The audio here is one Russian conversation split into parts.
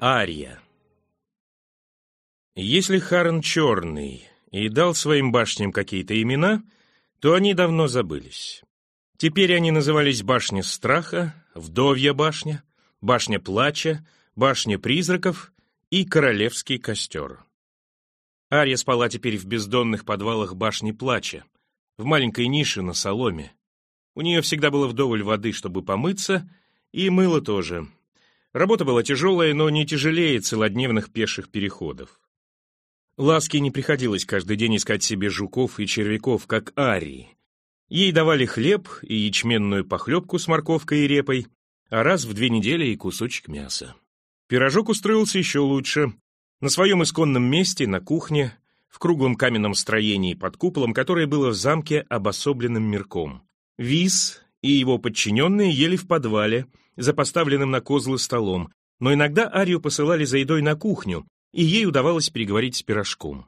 Ария Если Харен черный и дал своим башням какие-то имена, то они давно забылись. Теперь они назывались Башня Страха, Вдовья башня, Башня Плача, Башня Призраков и Королевский костер. Ария спала теперь в бездонных подвалах Башни Плача, в маленькой нише на соломе. У нее всегда было вдоволь воды, чтобы помыться, и мыло тоже. Работа была тяжелая, но не тяжелее целодневных пеших переходов. Ласке не приходилось каждый день искать себе жуков и червяков, как Арии. Ей давали хлеб и ячменную похлебку с морковкой и репой, а раз в две недели и кусочек мяса. Пирожок устроился еще лучше. На своем исконном месте, на кухне, в круглом каменном строении под куполом, которое было в замке обособленным мирком. Виз и его подчиненные ели в подвале, за поставленным на козлы столом, но иногда Арию посылали за едой на кухню, и ей удавалось переговорить с пирожком.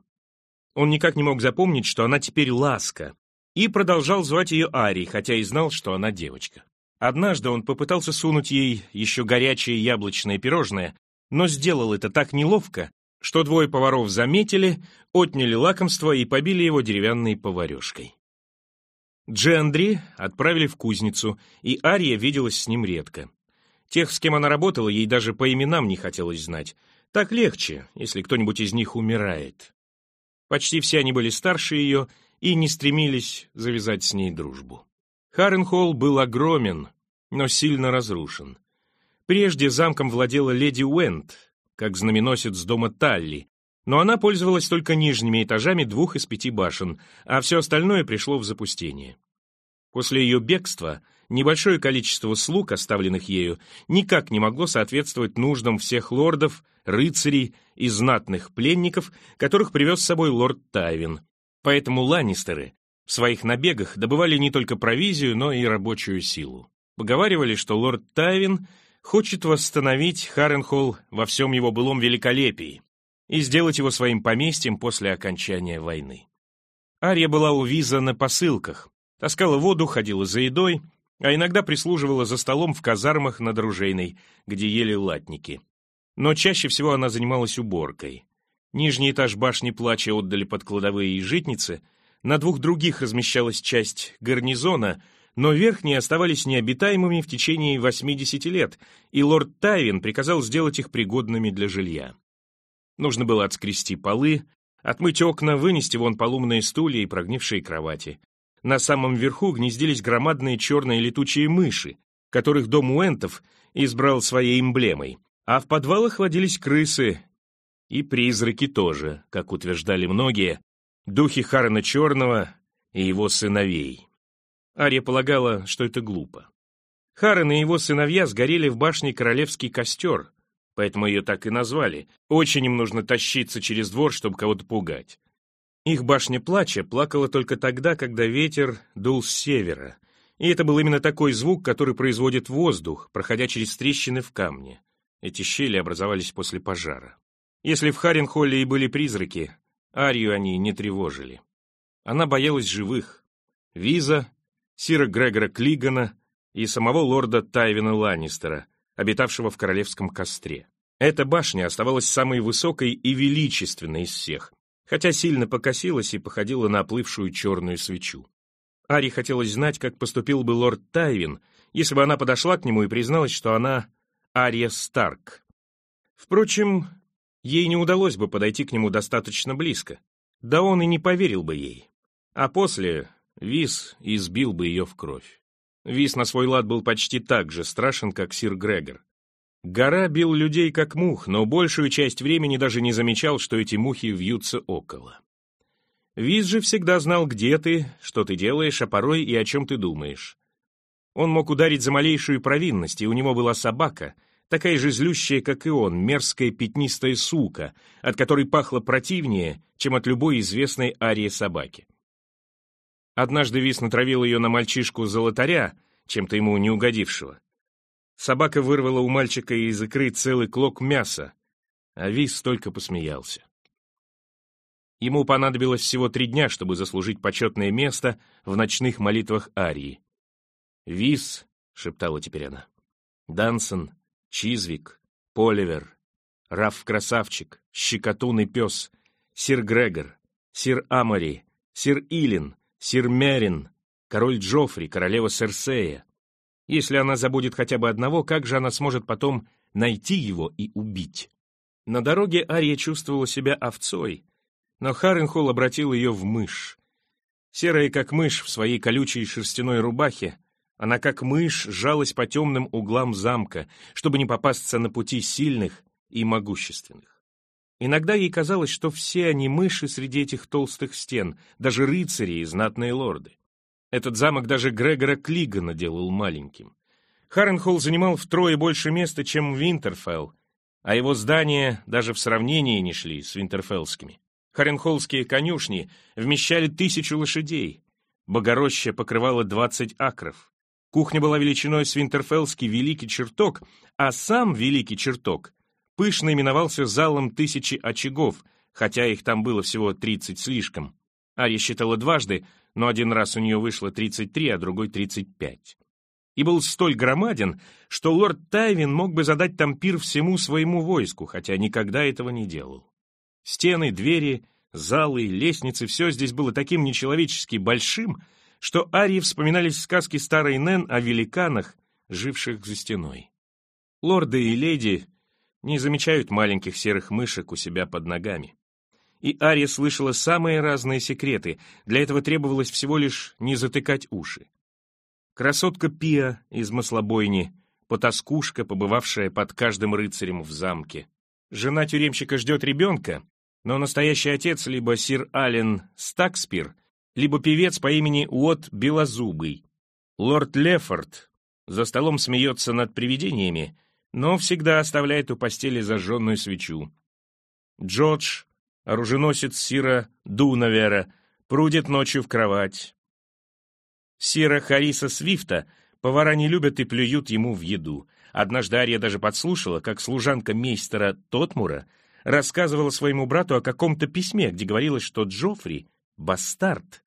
Он никак не мог запомнить, что она теперь Ласка, и продолжал звать ее Ари, хотя и знал, что она девочка. Однажды он попытался сунуть ей еще горячее яблочное пирожное, но сделал это так неловко, что двое поваров заметили, отняли лакомство и побили его деревянной поварешкой. Джендри отправили в кузницу, и Ария виделась с ним редко. Тех, с кем она работала, ей даже по именам не хотелось знать. Так легче, если кто-нибудь из них умирает. Почти все они были старше ее и не стремились завязать с ней дружбу. Харренхолл был огромен, но сильно разрушен. Прежде замком владела леди Уэнд, как знаменосец дома Талли, но она пользовалась только нижними этажами двух из пяти башен, а все остальное пришло в запустение. После ее бегства небольшое количество слуг, оставленных ею, никак не могло соответствовать нуждам всех лордов, рыцарей и знатных пленников, которых привез с собой лорд Тайвин. Поэтому Ланнистеры в своих набегах добывали не только провизию, но и рабочую силу. Поговаривали, что лорд Тайвин хочет восстановить Харренхолл во всем его былом великолепии и сделать его своим поместьем после окончания войны. Ария была у на посылках, таскала воду, ходила за едой, а иногда прислуживала за столом в казармах над оружейной, где ели латники. Но чаще всего она занималась уборкой. Нижний этаж башни плача отдали под кладовые и житницы, на двух других размещалась часть гарнизона, но верхние оставались необитаемыми в течение 80 лет, и лорд Тайвин приказал сделать их пригодными для жилья. Нужно было отскрести полы, отмыть окна, вынести вон полумные стулья и прогнившие кровати. На самом верху гнездились громадные черные летучие мыши, которых дом Уэнтов избрал своей эмблемой, а в подвалах водились крысы, и призраки тоже, как утверждали многие, духи Харна Черного и его сыновей. Ария полагала, что это глупо. Харен и его сыновья сгорели в башне Королевский костер, поэтому ее так и назвали. Очень им нужно тащиться через двор, чтобы кого-то пугать. Их башня плача плакала только тогда, когда ветер дул с севера, и это был именно такой звук, который производит воздух, проходя через трещины в камне. Эти щели образовались после пожара. Если в Харенхолле и были призраки, Арию они не тревожили. Она боялась живых. Виза, Сира Грегора Клигана и самого лорда Тайвина Ланнистера, обитавшего в королевском костре. Эта башня оставалась самой высокой и величественной из всех, хотя сильно покосилась и походила на оплывшую черную свечу. Ари хотелось знать, как поступил бы лорд Тайвин, если бы она подошла к нему и призналась, что она Ария Старк. Впрочем, Ей не удалось бы подойти к нему достаточно близко. Да он и не поверил бы ей. А после Вис избил бы ее в кровь. Вис на свой лад был почти так же страшен, как сир Грегор. Гора бил людей как мух, но большую часть времени даже не замечал, что эти мухи вьются около. Виз же всегда знал, где ты, что ты делаешь, а порой и о чем ты думаешь. Он мог ударить за малейшую провинность, и у него была собака — такая же злющая, как и он, мерзкая пятнистая сука, от которой пахло противнее, чем от любой известной арии собаки. Однажды Вис натравил ее на мальчишку-золотаря, чем-то ему не угодившего. Собака вырвала у мальчика из икры целый клок мяса, а Вис только посмеялся. Ему понадобилось всего три дня, чтобы заслужить почетное место в ночных молитвах Арии. «Вис», — шептала теперь она, — «Дансон, Чизвик, Поливер, Раф-красавчик, щекотун и пес, сир Грегор, сир Амори, сир Илин, сир Мерин, король Джоффри, королева Серсея. Если она забудет хотя бы одного, как же она сможет потом найти его и убить? На дороге Ария чувствовала себя овцой, но Харренхолл обратил ее в мышь. Серая как мышь в своей колючей шерстяной рубахе, она как мышь сжалась по темным углам замка, чтобы не попасться на пути сильных и могущественных. Иногда ей казалось, что все они мыши среди этих толстых стен, даже рыцари и знатные лорды. Этот замок даже Грегора Клигана делал маленьким. Харренхолл занимал втрое больше места, чем Винтерфелл, а его здания даже в сравнении не шли с винтерфеллскими. Харенхоллские конюшни вмещали тысячу лошадей. Богороща покрывала 20 акров. Кухня была величиной с Винтерфеллский великий чертог, а сам великий чертог пышно именовался залом тысячи очагов, хотя их там было всего 30 слишком. Ария считала дважды, но один раз у нее вышло 33, а другой 35 и был столь громаден, что лорд Тайвин мог бы задать там пир всему своему войску, хотя никогда этого не делал. Стены, двери, залы, лестницы — все здесь было таким нечеловечески большим, что Арии вспоминались сказки старой Нэн о великанах, живших за стеной. Лорды и леди не замечают маленьких серых мышек у себя под ногами. И Ария слышала самые разные секреты, для этого требовалось всего лишь не затыкать уши. Красотка Пия из маслобойни, потаскушка, побывавшая под каждым рыцарем в замке. Жена тюремщика ждет ребенка, но настоящий отец либо сир Аллен Стакспир, либо певец по имени Уот Белозубый. Лорд Лефорд за столом смеется над привидениями, но всегда оставляет у постели зажженную свечу. Джордж, оруженосец сира Дунавера, прудит ночью в кровать. Сира Хариса Свифта повара не любят и плюют ему в еду. Однажды Ария даже подслушала, как служанка мейстера Тотмура рассказывала своему брату о каком-то письме, где говорилось, что Джоффри — бастард,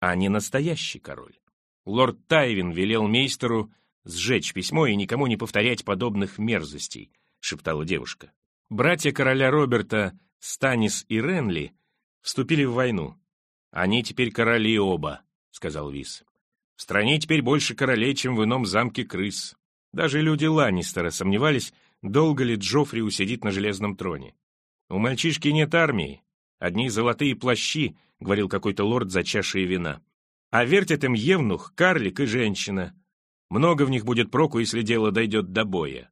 а не настоящий король. Лорд Тайвин велел мейстеру сжечь письмо и никому не повторять подобных мерзостей, шептала девушка. Братья короля Роберта, Станис и Ренли, вступили в войну. Они теперь короли оба, сказал Вис. В стране теперь больше королей, чем в ином замке крыс. Даже люди Ланнистера сомневались, долго ли Джоффри усидит на железном троне. «У мальчишки нет армии. Одни золотые плащи», — говорил какой-то лорд за чашей вина. «А вертят им евнух, карлик и женщина. Много в них будет проку, если дело дойдет до боя».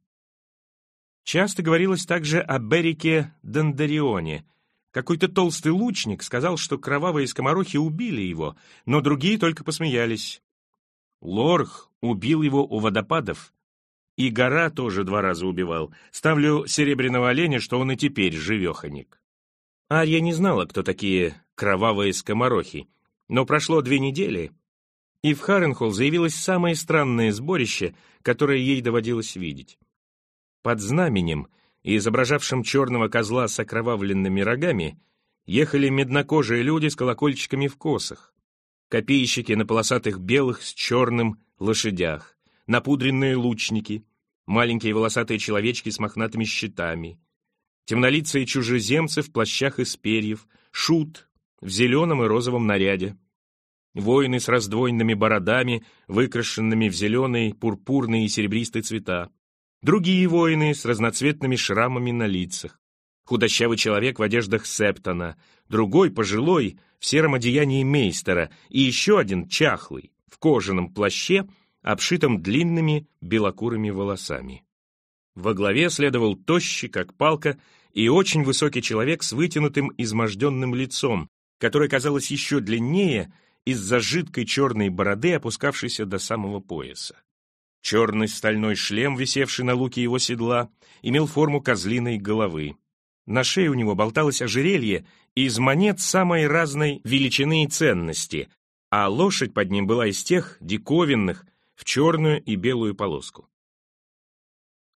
Часто говорилось также о Берике Дондарионе. Какой-то толстый лучник сказал, что кровавые скоморохи убили его, но другие только посмеялись. Лорх убил его у водопадов. И гора тоже два раза убивал. Ставлю серебряного оленя, что он и теперь живеханик. Арья не знала, кто такие кровавые скоморохи. Но прошло две недели, и в Харенхолл заявилось самое странное сборище, которое ей доводилось видеть. Под знаменем, изображавшим черного козла с окровавленными рогами, ехали меднокожие люди с колокольчиками в косах копейщики на полосатых белых с черным лошадях, напудренные лучники, маленькие волосатые человечки с мохнатыми щитами, темнолицые чужеземцы в плащах из перьев, шут в зеленом и розовом наряде, воины с раздвоенными бородами, выкрашенными в зеленый, пурпурный и серебристый цвета, другие воины с разноцветными шрамами на лицах, худощавый человек в одеждах Септона, другой, пожилой, в сером одеянии мейстера, и еще один, чахлый, в кожаном плаще, обшитом длинными белокурыми волосами. Во главе следовал тощий, как палка, и очень высокий человек с вытянутым изможденным лицом, который казалось еще длиннее из-за жидкой черной бороды, опускавшейся до самого пояса. Черный стальной шлем, висевший на луке его седла, имел форму козлиной головы. На шее у него болталось ожерелье из монет самой разной величины и ценности, а лошадь под ним была из тех диковинных в черную и белую полоску.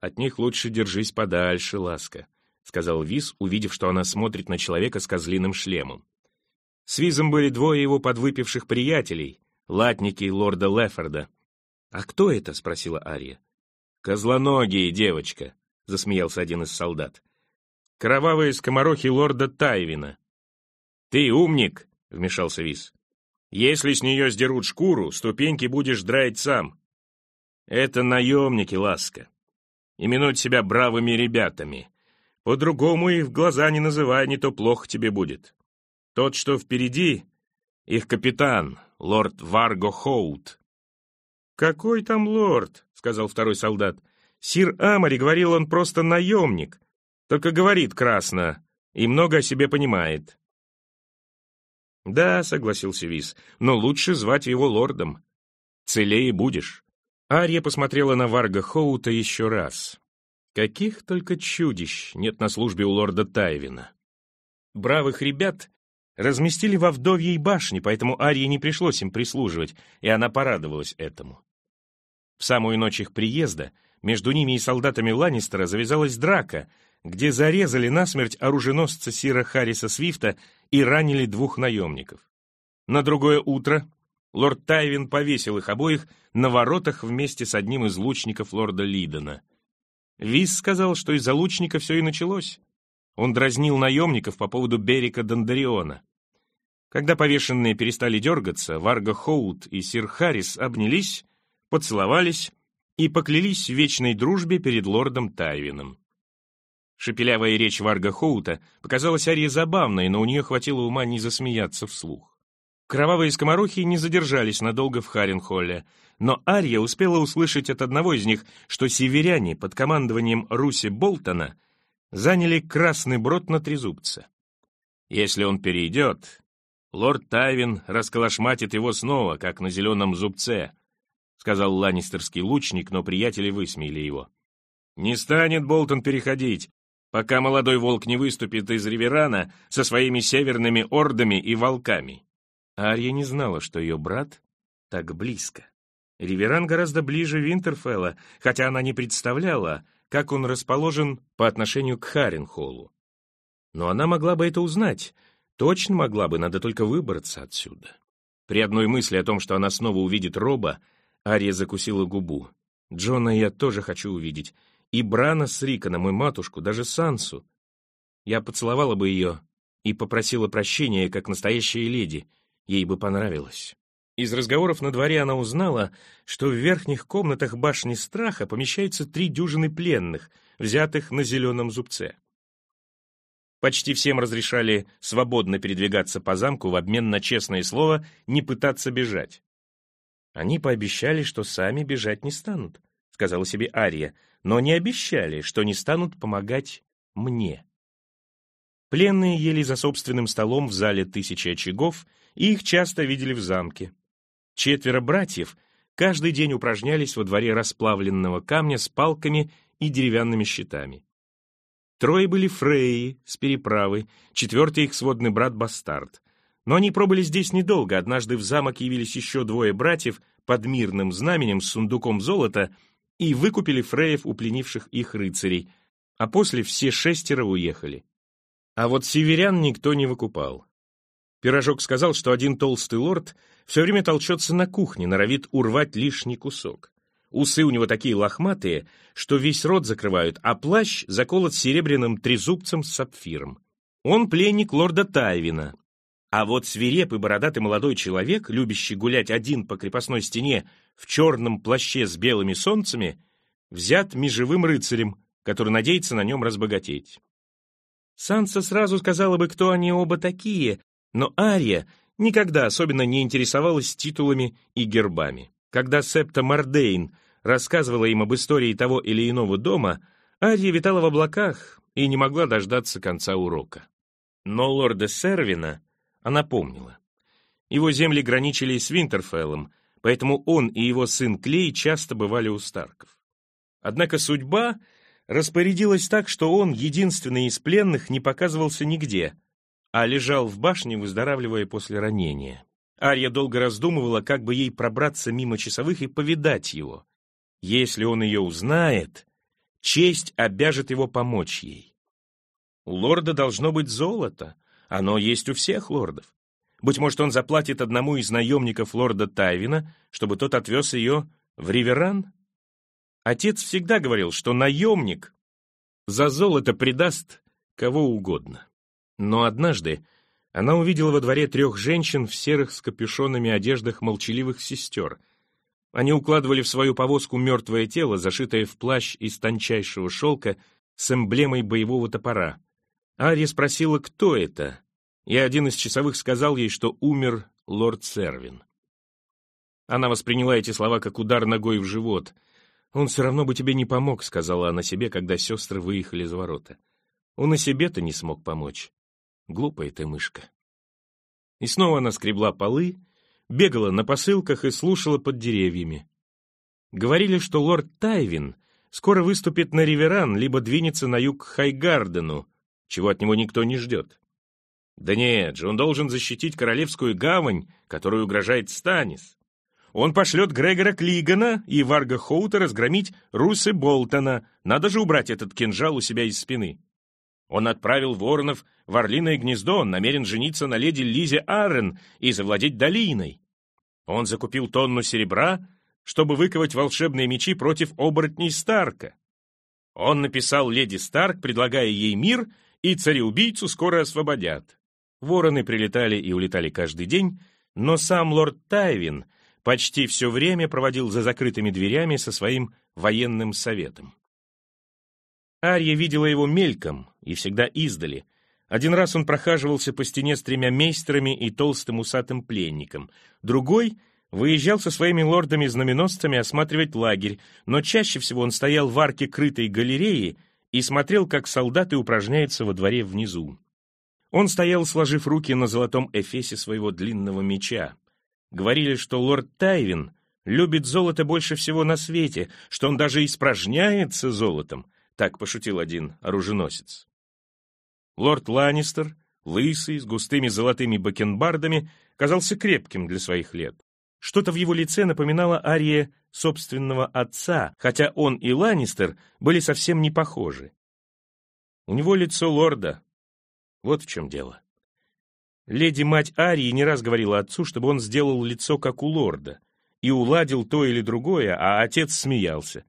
«От них лучше держись подальше, ласка», — сказал Виз, увидев, что она смотрит на человека с козлиным шлемом. С Визом были двое его подвыпивших приятелей, латники лорда Лефорда. «А кто это?» — спросила Ария. «Козлоногие, девочка», — засмеялся один из солдат. Кровавые скоморохи лорда Тайвина. «Ты умник!» — вмешался Вис. «Если с нее сдерут шкуру, ступеньки будешь драить сам. Это наемники, ласка. Именуют себя бравыми ребятами. По-другому их в глаза не называй, не то плохо тебе будет. Тот, что впереди, их капитан, лорд Варго Хоут». «Какой там лорд?» — сказал второй солдат. «Сир Амари говорил, он просто наемник. Только говорит красно и много о себе понимает». «Да», — согласился Вис, — «но лучше звать его лордом. Целее будешь». Ария посмотрела на Варга Хоута еще раз. Каких только чудищ нет на службе у лорда Тайвина. Бравых ребят разместили во вдовьей башне, поэтому Арии не пришлось им прислуживать, и она порадовалась этому. В самую ночь их приезда между ними и солдатами Ланнистера завязалась драка, где зарезали насмерть оруженосца Сира Харриса Свифта и ранили двух наемников. На другое утро лорд Тайвин повесил их обоих на воротах вместе с одним из лучников лорда Лидона. Вис сказал, что из-за лучника все и началось. Он дразнил наемников по поводу берега Дондариона. Когда повешенные перестали дергаться, Варга Хоут и сир Харрис обнялись, поцеловались и поклялись в вечной дружбе перед лордом Тайвином. Шепелявая речь Варга Хоута показалась Арии забавной, но у нее хватило ума не засмеяться вслух. Кровавые скоморохи не задержались надолго в Харенхолле, но Ария успела услышать от одного из них, что северяне под командованием Руси Болтона заняли Красный Брод на Трезубце. Если он перейдет, лорд Тайвин расколошматит его снова, как на зеленом зубце, сказал ланнистерский лучник, но приятели высмеяли его. Не станет Болтон переходить, пока молодой волк не выступит из Риверана со своими северными ордами и волками. Ария не знала, что ее брат так близко. Риверан гораздо ближе Винтерфелла, хотя она не представляла, как он расположен по отношению к Харенхоллу. Но она могла бы это узнать, точно могла бы, надо только выбраться отсюда. При одной мысли о том, что она снова увидит Роба, Ария закусила губу. «Джона я тоже хочу увидеть, и Брана с Риконом, и матушку, даже Сансу. Я поцеловала бы ее и попросила прощения, как настоящая леди, ей бы понравилось. Из разговоров на дворе она узнала, что в верхних комнатах башни страха помещаются три дюжины пленных, взятых на зеленом зубце. Почти всем разрешали свободно передвигаться по замку в обмен на честное слово не пытаться бежать. Они пообещали, что сами бежать не станут, сказала себе Ария, но не обещали, что не станут помогать мне. Пленные ели за собственным столом в зале тысячи очагов, и их часто видели в замке. Четверо братьев каждый день упражнялись во дворе расплавленного камня с палками и деревянными щитами. Трое были фреи с переправы, четвертый их сводный брат Бастард. Но они пробыли здесь недолго, однажды в замок явились еще двое братьев под мирным знаменем с сундуком золота и выкупили фреев у пленивших их рыцарей, а после все шестеро уехали. А вот северян никто не выкупал. Пирожок сказал, что один толстый лорд все время толчется на кухне, норовит урвать лишний кусок. Усы у него такие лохматые, что весь рот закрывают, а плащ заколот серебряным трезубцем с сапфиром. Он пленник лорда Тайвина. А вот свирепый бородатый молодой человек, любящий гулять один по крепостной стене в черном плаще с белыми солнцами, взят межевым рыцарем, который надеется на нем разбогатеть. Санса сразу сказала бы, кто они оба такие, но Ария никогда особенно не интересовалась титулами и гербами. Когда Септа Мардейн рассказывала им об истории того или иного дома, Ария витала в облаках и не могла дождаться конца урока. Но лорда Сервина она помнила. Его земли граничили с Винтерфеллом, поэтому он и его сын Клей часто бывали у Старков. Однако судьба распорядилась так, что он, единственный из пленных, не показывался нигде, а лежал в башне, выздоравливая после ранения. Ария долго раздумывала, как бы ей пробраться мимо часовых и повидать его. Если он ее узнает, честь обяжет его помочь ей. У лорда должно быть золото, оно есть у всех лордов. Быть может, он заплатит одному из наемников лорда Тайвина, чтобы тот отвез ее в Риверан? Отец всегда говорил, что наемник за золото предаст кого угодно. Но однажды она увидела во дворе трех женщин в серых с капюшонами одеждах молчаливых сестер. Они укладывали в свою повозку мертвое тело, зашитое в плащ из тончайшего шелка с эмблемой боевого топора. Ария спросила, кто это, и один из часовых сказал ей, что умер лорд Сервин. Она восприняла эти слова как удар ногой в живот. «Он все равно бы тебе не помог», — сказала она себе, когда сестры выехали из ворота. «Он и себе-то не смог помочь. Глупая ты мышка». И снова она скребла полы, бегала на посылках и слушала под деревьями. Говорили, что лорд Тайвин скоро выступит на Риверан, либо двинется на юг к Хайгардену, чего от него никто не ждет. Да нет же, он должен защитить Королевскую гавань, которую угрожает Станис. Он пошлет Грегора Клигана и Варга Хоута разгромить Русы Болтона. Надо же убрать этот кинжал у себя из спины. Он отправил воронов в Орлиное гнездо, он намерен жениться на леди Лизе Аррен и завладеть долиной. Он закупил тонну серебра, чтобы выковать волшебные мечи против оборотней Старка. Он написал леди Старк, предлагая ей мир, и цареубийцу скоро освободят. Вороны прилетали и улетали каждый день, но сам лорд Тайвин почти все время проводил за закрытыми дверями со своим военным советом. Арья видела его мельком и всегда издали. Один раз он прохаживался по стене с тремя мейстерами и толстым усатым пленником. Другой выезжал со своими лордами-знаменосцами осматривать лагерь, но чаще всего он стоял в арке крытой галереи и смотрел, как солдаты упражняются во дворе внизу. Он стоял, сложив руки на золотом эфесе своего длинного меча. Говорили, что лорд Тайвин любит золото больше всего на свете, что он даже испражняется золотом, так пошутил один оруженосец. Лорд Ланнистер, лысый, с густыми золотыми бакенбардами, казался крепким для своих лет. Что-то в его лице напоминало Ария собственного отца, хотя он и Ланнистер были совсем не похожи. У него лицо лорда, вот в чем дело. Леди-мать Арии не раз говорила отцу, чтобы он сделал лицо, как у лорда, и уладил то или другое, а отец смеялся.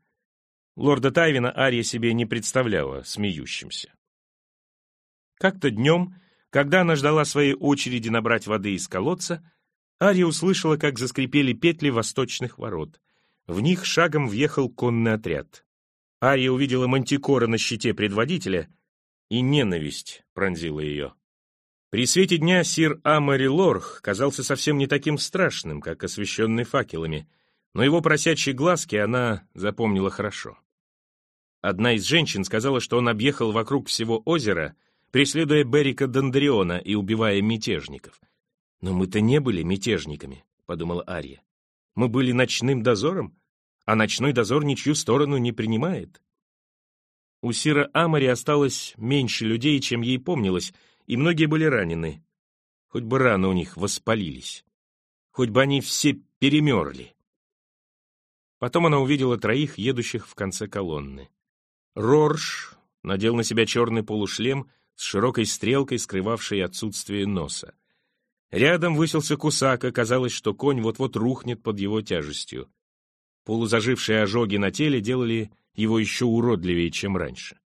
Лорда Тайвина Ария себе не представляла смеющимся. Как-то днем, когда она ждала своей очереди набрать воды из колодца, Ария услышала, как заскрипели петли восточных ворот. В них шагом въехал конный отряд. Ария увидела мантикора на щите предводителя и ненависть пронзила ее. При свете дня сир Амари Лорх казался совсем не таким страшным, как освещенный факелами, но его просячие глазки она запомнила хорошо. Одна из женщин сказала, что он объехал вокруг всего озера, преследуя Берика Дондриона и убивая мятежников. «Но мы-то не были мятежниками», — подумала Ария. «Мы были ночным дозором, а ночной дозор ничью сторону не принимает». У Сира Амари осталось меньше людей, чем ей помнилось, и многие были ранены. Хоть бы раны у них воспалились. Хоть бы они все перемерли. Потом она увидела троих, едущих в конце колонны. Рорш надел на себя черный полушлем с широкой стрелкой, скрывавшей отсутствие носа. Рядом высился Кусака, казалось, что конь вот-вот рухнет под его тяжестью. Полузажившие ожоги на теле делали его еще уродливее, чем раньше.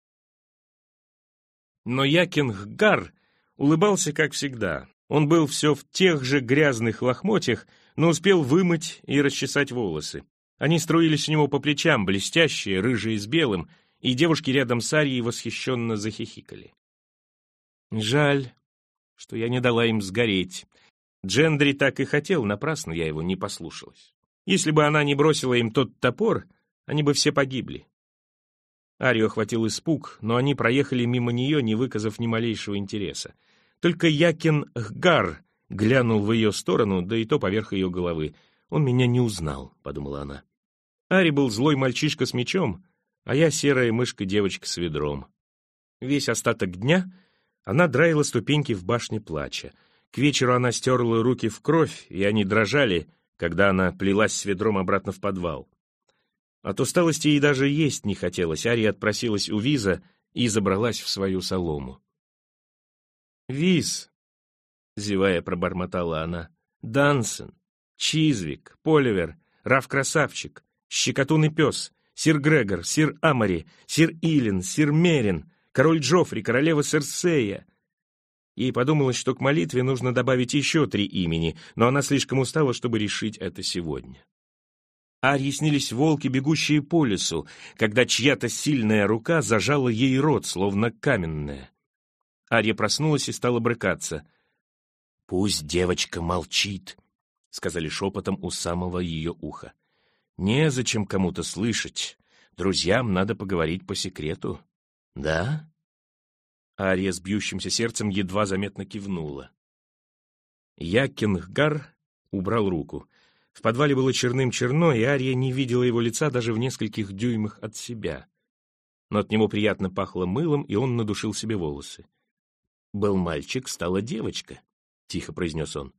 Но Якинггар улыбался, как всегда. Он был все в тех же грязных лохмотьях, но успел вымыть и расчесать волосы. Они струились у него по плечам, блестящие, рыжие с белым, и девушки рядом с Арией восхищенно захихикали. Жаль, что я не дала им сгореть. Джендри так и хотел, напрасно я его не послушалась. Если бы она не бросила им тот топор, они бы все погибли. Арию охватил испуг, но они проехали мимо нее, не выказав ни малейшего интереса. Только Якин Хгар глянул в ее сторону, да и то поверх ее головы. «Он меня не узнал», — подумала она. Ари был злой мальчишка с мечом, а я серая мышка-девочка с ведром. Весь остаток дня она драила ступеньки в башне плача. К вечеру она стерла руки в кровь, и они дрожали, когда она плелась с ведром обратно в подвал. От усталости ей даже есть не хотелось. Ария отпросилась у Виза и забралась в свою солому. «Виз», — зевая пробормотала она, — «Дансен, Чизвик, Поливер, Раф-красавчик, Щекотун и пес, Сир Грегор, Сир Амари, Сир Илин, Сир Мерин, король Джоффри, королева Серсея. Ей подумалось, что к молитве нужно добавить еще три имени, но она слишком устала, чтобы решить это сегодня. Арье снились волки, бегущие по лесу, когда чья-то сильная рука зажала ей рот, словно каменная. Арья проснулась и стала брыкаться. «Пусть девочка молчит», — сказали шепотом у самого ее уха. «Незачем кому-то слышать. Друзьям надо поговорить по секрету». «Да?» Ария с бьющимся сердцем едва заметно кивнула. Якингар убрал руку. В подвале было черным-черно, и Ария не видела его лица даже в нескольких дюймах от себя. Но от него приятно пахло мылом, и он надушил себе волосы. «Был мальчик, стала девочка», — тихо произнес он.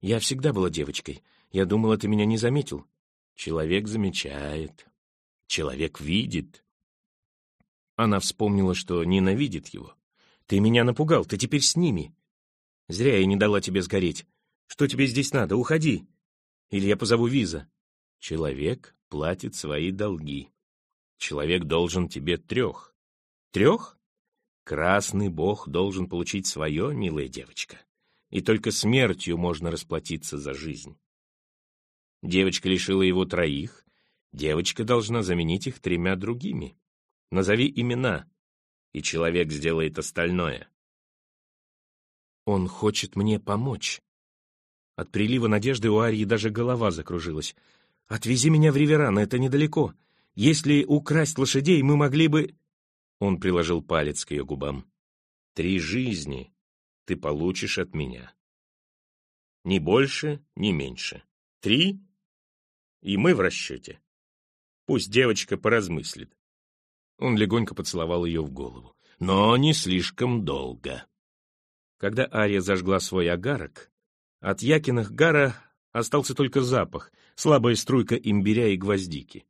«Я всегда была девочкой. Я думала, ты меня не заметил. Человек замечает. Человек видит». Она вспомнила, что ненавидит его. «Ты меня напугал, ты теперь с ними. Зря я не дала тебе сгореть. Что тебе здесь надо? Уходи!» Или я позову виза. Человек платит свои долги. Человек должен тебе трех. Трех? Красный бог должен получить свое, милая девочка. И только смертью можно расплатиться за жизнь. Девочка лишила его троих. Девочка должна заменить их тремя другими. Назови имена, и человек сделает остальное. Он хочет мне помочь. От прилива надежды у Арии даже голова закружилась. «Отвези меня в Риверан, это недалеко. Если украсть лошадей, мы могли бы...» Он приложил палец к ее губам. «Три жизни ты получишь от меня. Ни больше, ни меньше. Три, и мы в расчете. Пусть девочка поразмыслит». Он легонько поцеловал ее в голову. «Но не слишком долго». Когда Ария зажгла свой агарок, от Якиных гара остался только запах, слабая струйка имбиря и гвоздики.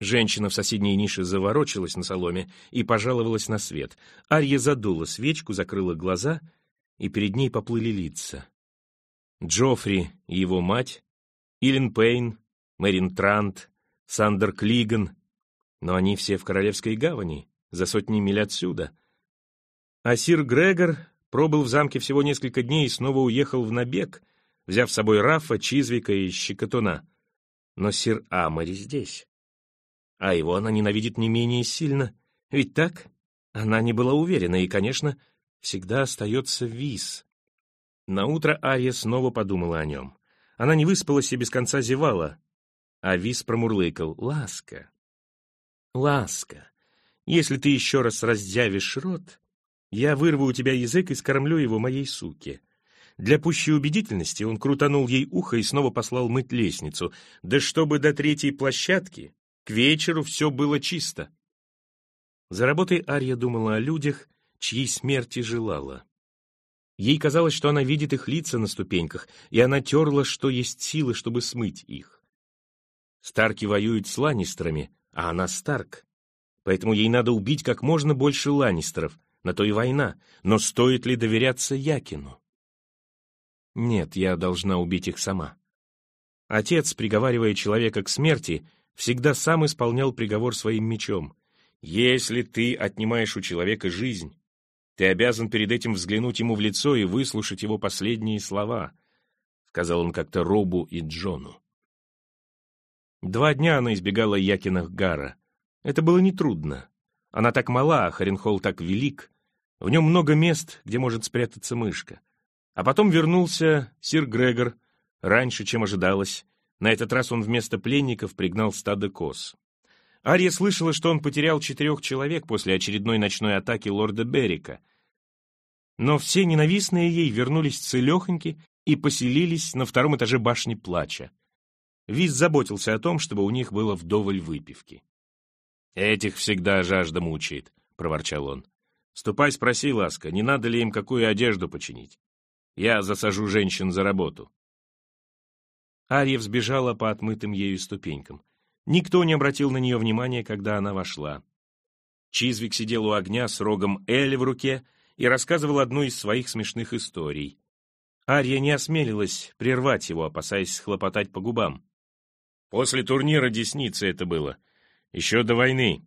Женщина в соседней нише заворочилась на соломе и пожаловалась на свет. Арья задула свечку, закрыла глаза, и перед ней поплыли лица. Джоффри и его мать, Илен Пейн, Мэрин Трант, Сандер Клиган, но они все в Королевской гавани, за сотни миль отсюда. А сир Грегор Пробыл в замке всего несколько дней и снова уехал в набег, взяв с собой Рафа, Чизвика и Щекотуна. Но сир Амари здесь. А его она ненавидит не менее сильно. Ведь так? Она не была уверена, и, конечно, всегда остается Виз. Наутро Ария снова подумала о нем. Она не выспалась и без конца зевала. А Виз промурлыкал. «Ласка, ласка, если ты еще раз раздявишь рот, я вырву у тебя язык и скормлю его моей суке. Для пущей убедительности он крутанул ей ухо и снова послал мыть лестницу. Да чтобы до третьей площадки, к вечеру все было чисто. За работой Ария думала о людях, чьей смерти желала. Ей казалось, что она видит их лица на ступеньках, и она терла, что есть силы, чтобы смыть их. Старки воюют с Ланнистерами, а она Старк. Поэтому ей надо убить как можно больше Ланнистеров, на то и война, но стоит ли доверяться Якину? Нет, я должна убить их сама. Отец, приговаривая человека к смерти, всегда сам исполнял приговор своим мечом. Если ты отнимаешь у человека жизнь, ты обязан перед этим взглянуть ему в лицо и выслушать его последние слова, сказал он как-то Робу и Джону. Два дня она избегала Якинах Гара. Это было нетрудно. Она так мала, а Харенхолл так велик. В нем много мест, где может спрятаться мышка. А потом вернулся сир Грегор, раньше, чем ожидалось. На этот раз он вместо пленников пригнал стадо коз. Ария слышала, что он потерял четырех человек после очередной ночной атаки лорда Беррика. Но все ненавистные ей вернулись целехоньки и поселились на втором этаже башни Плача. Виз заботился о том, чтобы у них было вдоволь выпивки. «Этих всегда жажда мучает», — проворчал он. Ступай спроси, Ласка, не надо ли им какую одежду починить. Я засажу женщин за работу. Ария взбежала по отмытым ею ступенькам. Никто не обратил на нее внимания, когда она вошла. Чизвик сидел у огня с рогом Элли в руке и рассказывал одну из своих смешных историй. Ария не осмелилась прервать его, опасаясь схлопотать по губам. После турнира Десницы это было. Еще до войны.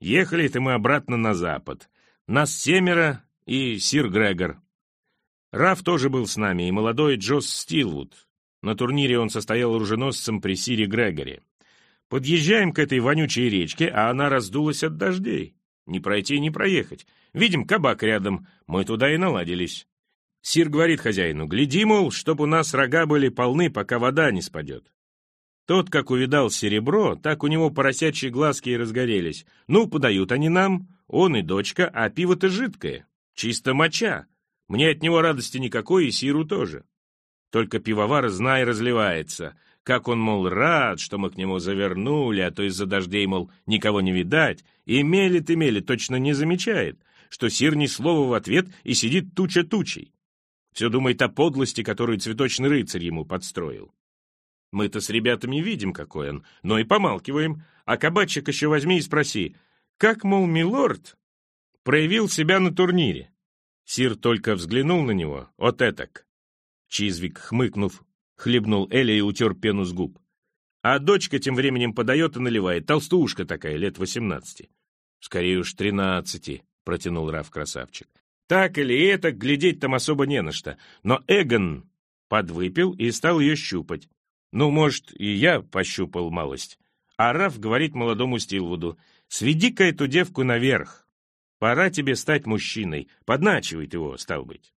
Ехали-то мы обратно на запад. Нас семеро и сир Грегор. Раф тоже был с нами, и молодой Джосс Стилвуд. На турнире он состоял оруженосцем при сире Грегоре. Подъезжаем к этой вонючей речке, а она раздулась от дождей. Не пройти, не проехать. Видим кабак рядом, мы туда и наладились. Сир говорит хозяину, гляди, мол, чтоб у нас рога были полны, пока вода не спадет. Тот, как увидал серебро, так у него поросячьи глазки и разгорелись. Ну, подают они нам, он и дочка, а пиво-то жидкое, чисто моча. Мне от него радости никакой, и Сиру тоже. Только пивовар, знай, разливается. Как он, мол, рад, что мы к нему завернули, а то из-за дождей, мол, никого не видать. И мелет и мелет, точно не замечает, что Сир ни слова в ответ и сидит туча тучей. Все думает о подлости, которую цветочный рыцарь ему подстроил. Мы-то с ребятами видим, какой он, но и помалкиваем. А кабачик еще возьми и спроси, как, мол, милорд проявил себя на турнире? Сир только взглянул на него, вот этак. Чизвик, хмыкнув, хлебнул Эля и утер пену с губ. А дочка тем временем подает и наливает, толстушка такая, лет восемнадцати. Скорее уж тринадцати, протянул Раф красавчик. Так или это, глядеть там особо не на что. Но Эгон подвыпил и стал ее щупать. Ну, может, и я пощупал малость. А Раф говорит молодому Стилвуду, «Сведи-ка эту девку наверх. Пора тебе стать мужчиной». Подначивает его, стал быть.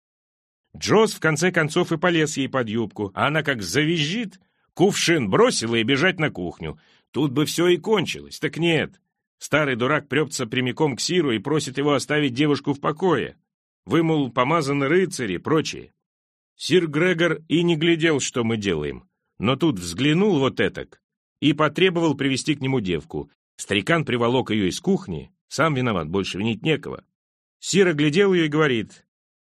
Джоз в конце концов и полез ей под юбку, а она как завизжит, кувшин бросила и бежать на кухню. Тут бы все и кончилось, так нет. Старый дурак прется прямиком к Сиру и просит его оставить девушку в покое. Вы, мол, помазаны рыцари, прочее. Сир Грегор и не глядел, что мы делаем. Но тут взглянул вот этак и потребовал привести к нему девку. Старикан приволок ее из кухни, сам виноват, больше винить некого. Сира глядел ее и говорит,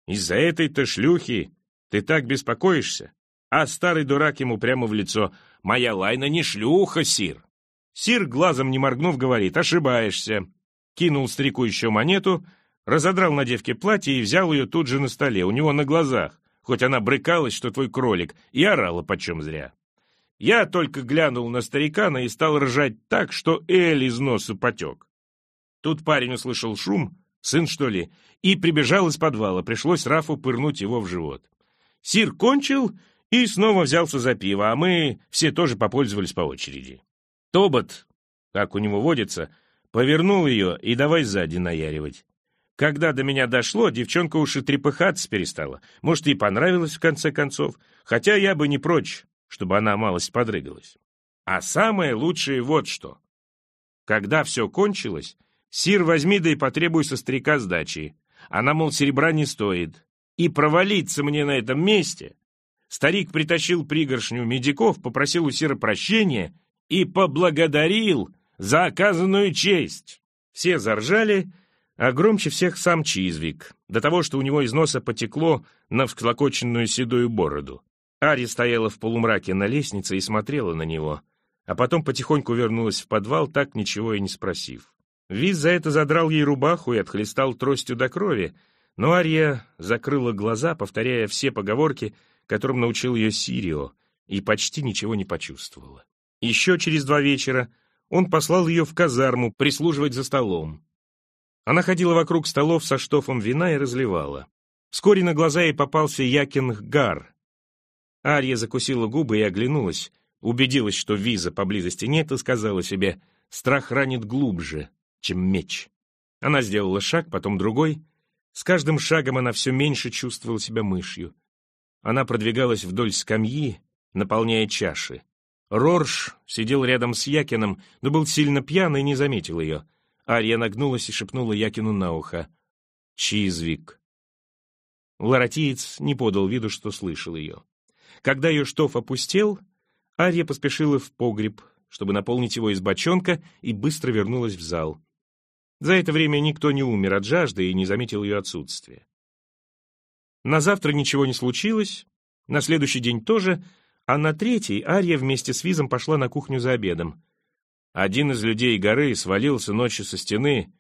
«Из-за этой-то шлюхи ты так беспокоишься?» А старый дурак ему прямо в лицо, «Моя Лайна не шлюха, Сир!» Сир, глазом не моргнув, говорит, «Ошибаешься!» Кинул старику еще монету, разодрал на девке платье и взял ее тут же на столе, у него на глазах хоть она брыкалась, что твой кролик, и орала почем зря. Я только глянул на старикана и стал ржать так, что Эль из носа потек. Тут парень услышал шум, сын что ли, и прибежал из подвала, пришлось Рафу пырнуть его в живот. Сир кончил и снова взялся за пиво, а мы все тоже попользовались по очереди. Тобот, как у него водится, повернул ее и давай сзади наяривать. Когда до меня дошло, девчонка уж и трепыхаться перестала. Может, и понравилось в конце концов. Хотя я бы не прочь, чтобы она малость подрыгалась. А самое лучшее вот что. Когда все кончилось, сир возьми да и потребуй со старика сдачи. Она, мол, серебра не стоит. И провалиться мне на этом месте. Старик притащил пригоршню медиков, попросил у сира прощения и поблагодарил за оказанную честь. Все заржали, а громче всех сам Чизвик, до того, что у него из носа потекло на всклокоченную седую бороду. Ари стояла в полумраке на лестнице и смотрела на него, а потом потихоньку вернулась в подвал, так ничего и не спросив. Виз за это задрал ей рубаху и отхлестал тростью до крови, но Ария закрыла глаза, повторяя все поговорки, которым научил ее Сирио, и почти ничего не почувствовала. Еще через два вечера он послал ее в казарму прислуживать за столом. Она ходила вокруг столов со штофом вина и разливала. Вскоре на глаза ей попался Якин Гар. Ария закусила губы и оглянулась, убедилась, что виза поблизости нет, и сказала себе «Страх ранит глубже, чем меч». Она сделала шаг, потом другой. С каждым шагом она все меньше чувствовала себя мышью. Она продвигалась вдоль скамьи, наполняя чаши. Рорш сидел рядом с Якином, но был сильно пьян и не заметил ее — Ария нагнулась и шепнула Якину на ухо. «Чизвик». Ларатиец не подал виду, что слышал ее. Когда ее штоф опустел, Ария поспешила в погреб, чтобы наполнить его из бочонка, и быстро вернулась в зал. За это время никто не умер от жажды и не заметил ее отсутствия. На завтра ничего не случилось, на следующий день тоже, а на третий Ария вместе с Визом пошла на кухню за обедом. Один из людей горы свалился ночью со стены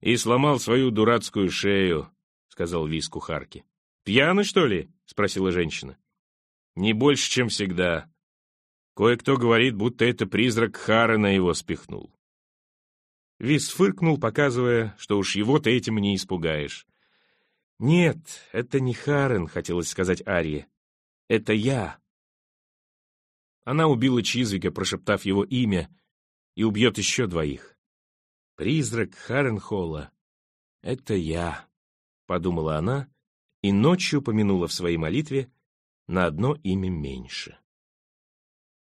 и сломал свою дурацкую шею, — сказал Вис кухарке. — Пьяный, что ли? — спросила женщина. — Не больше, чем всегда. Кое-кто говорит, будто это призрак Харена его спихнул. Вис фыркнул, показывая, что уж его-то этим не испугаешь. «Нет, это не Харен», — хотелось сказать Арье. «Это я». Она убила Чизвика, прошептав его имя, и убьет еще двоих. «Призрак Харенхолла — это я», — подумала она, и ночью помянула в своей молитве на одно имя меньше.